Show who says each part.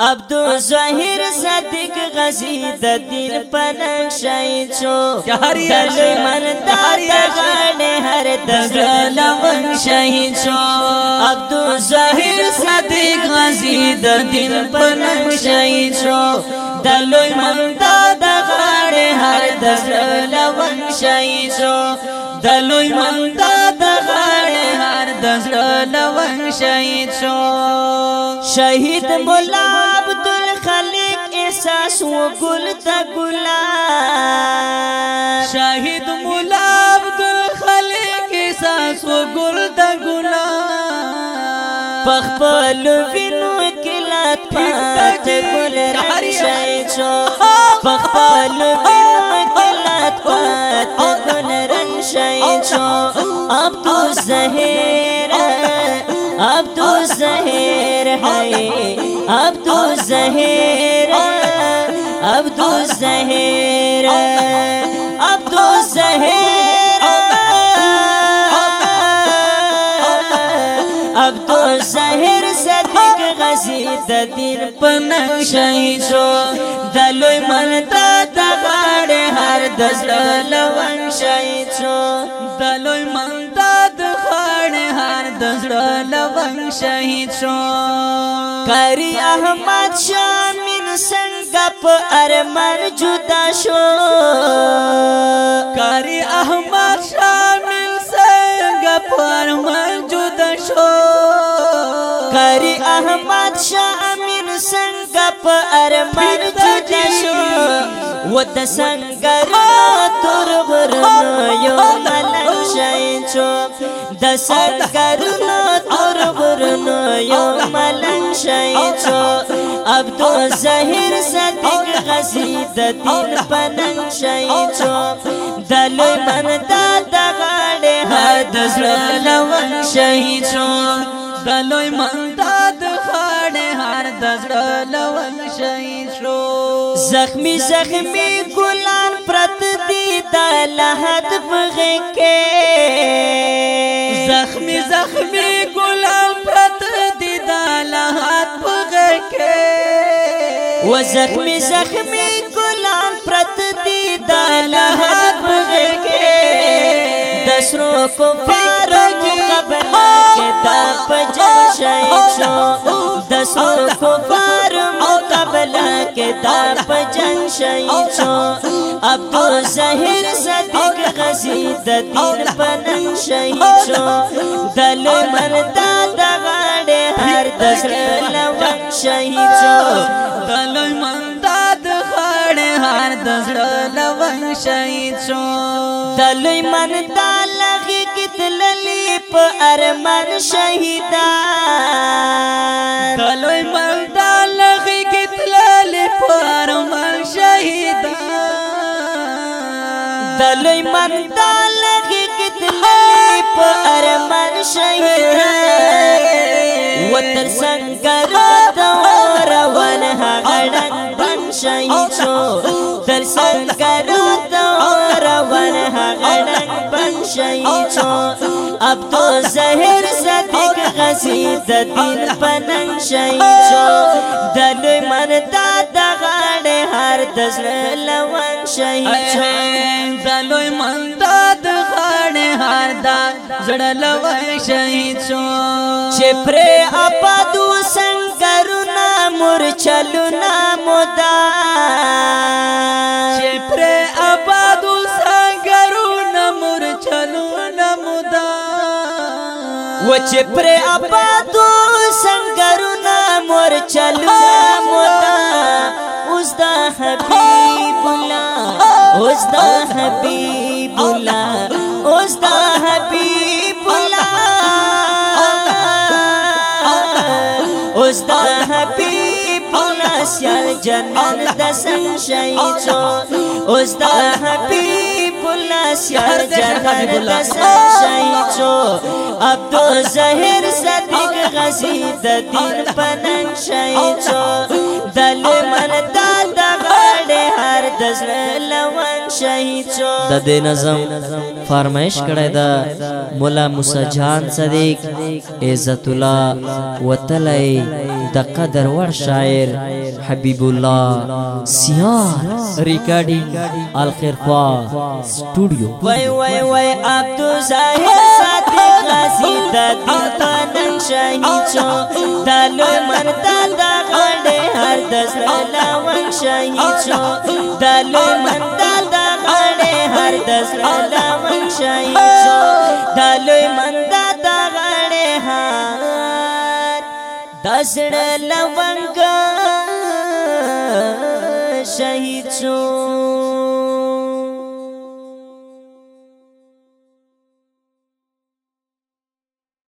Speaker 1: عبدو ظاهر صدق غزی د دین پنن شای چو دل من دار غړنه هر دغه لمن شای چو عبدو ظاهر صدق غزی د دین پنن شای چو دل من دار غړنه هر دغه لمن شای چو دل من دار غړنه هر دغه لمن شای چو شهید مولا سو گل تا گلا شاہد گلاب تو پل کی سسو گل تلا پخبال بنو کلت پت گل چو پخپل وینو کلات پات گل رنگ شای چو اب تو زہر اب تو زہر ہے اب تو زہر अब अब तो जहर तो जहर अब तो जहर से दिख गसी द दिल पनक्षही शो दलो मन दगाड़े हर दस लवन शही दलो मन मनता दगाड़े हर दस लवन शही शो करी अहमद शामी څنګه په ارمان جدا شو کاری احمد شامل څنګه په ارمان جدا شو کاری احمد شامل څنګه په ارمان جدا شو و د سنگر تر غرنا یو ملک شای چو د سنگر تر غرنا یو ملک شای چو عبد زهیر صدیق غزی د دین پنن شای چو دلوی من دا دغاڑی ها دزر لون شای چو دلوی من دا دغاڑی ها دزر لون شای چو زخمی زخمی گلان پرت دی دا لحد بغی کے زخمی زخمی گلان
Speaker 2: و زخمی
Speaker 1: زخمی گلان پرت دی دا لحاد بغیرکے دسرو کفار مقابل کے دا پجر شہید شو دسرو کفار مقابل کے دا پجن شہید شو عبدو زہر صدق غزید دین پنن شہید شو دل مردہ دغان دسر لوان شهید شو دلوی منداد خاڑی هار دسر لوان شهید شو دلوی منداد لغی کتللی پا ارمان شهیدان دلوی منداد لغی کتللی پا ارمان شهیدان دلوی منداد لغی کتللی پا ارمان شهیدان ولر سنگر دوار ونها غلن بن شیشو در سنگر دوار ونها غلن بن شیشو عبدو زهر صدق غزی دین پنن شیشو دلوی من دادا غاڑ هر دزر لون شیشو دلوی من دادا زړه لوي شهید شو چې پر آبادو سنگرنا مور چلونا مودا چې پر آبادو سنگرنا مور چلونا مودا و چې پر آبادو سنگرنا مور چلونا مودا اوس دا حبیب الله اوس دا حبیب الله اوس دا اوس د حبيب لاس یار جنن د سن شهید اوس د حبيب لاس یار جنن د سن شهید عبد الظاهر صدیق غزي د دین پنن شهید دل من د غړ هر دزړه لوا د دې نظم فرمایش کړی دا مولا موسی جان صدیق عزت الله وتلی د قدر ور شاعر حبیب الله سیار ریکارډینګ الخرفا سټوډیو وای وای وای عبد ظاهر صادق غازی د دین تنن شهید شو د لمر د غړې هر دسته لاون شهید شو د لمر د زبردست او دا من شاهي شو دا لوی من دا دا غړې هار دسړ لونګ شهید شو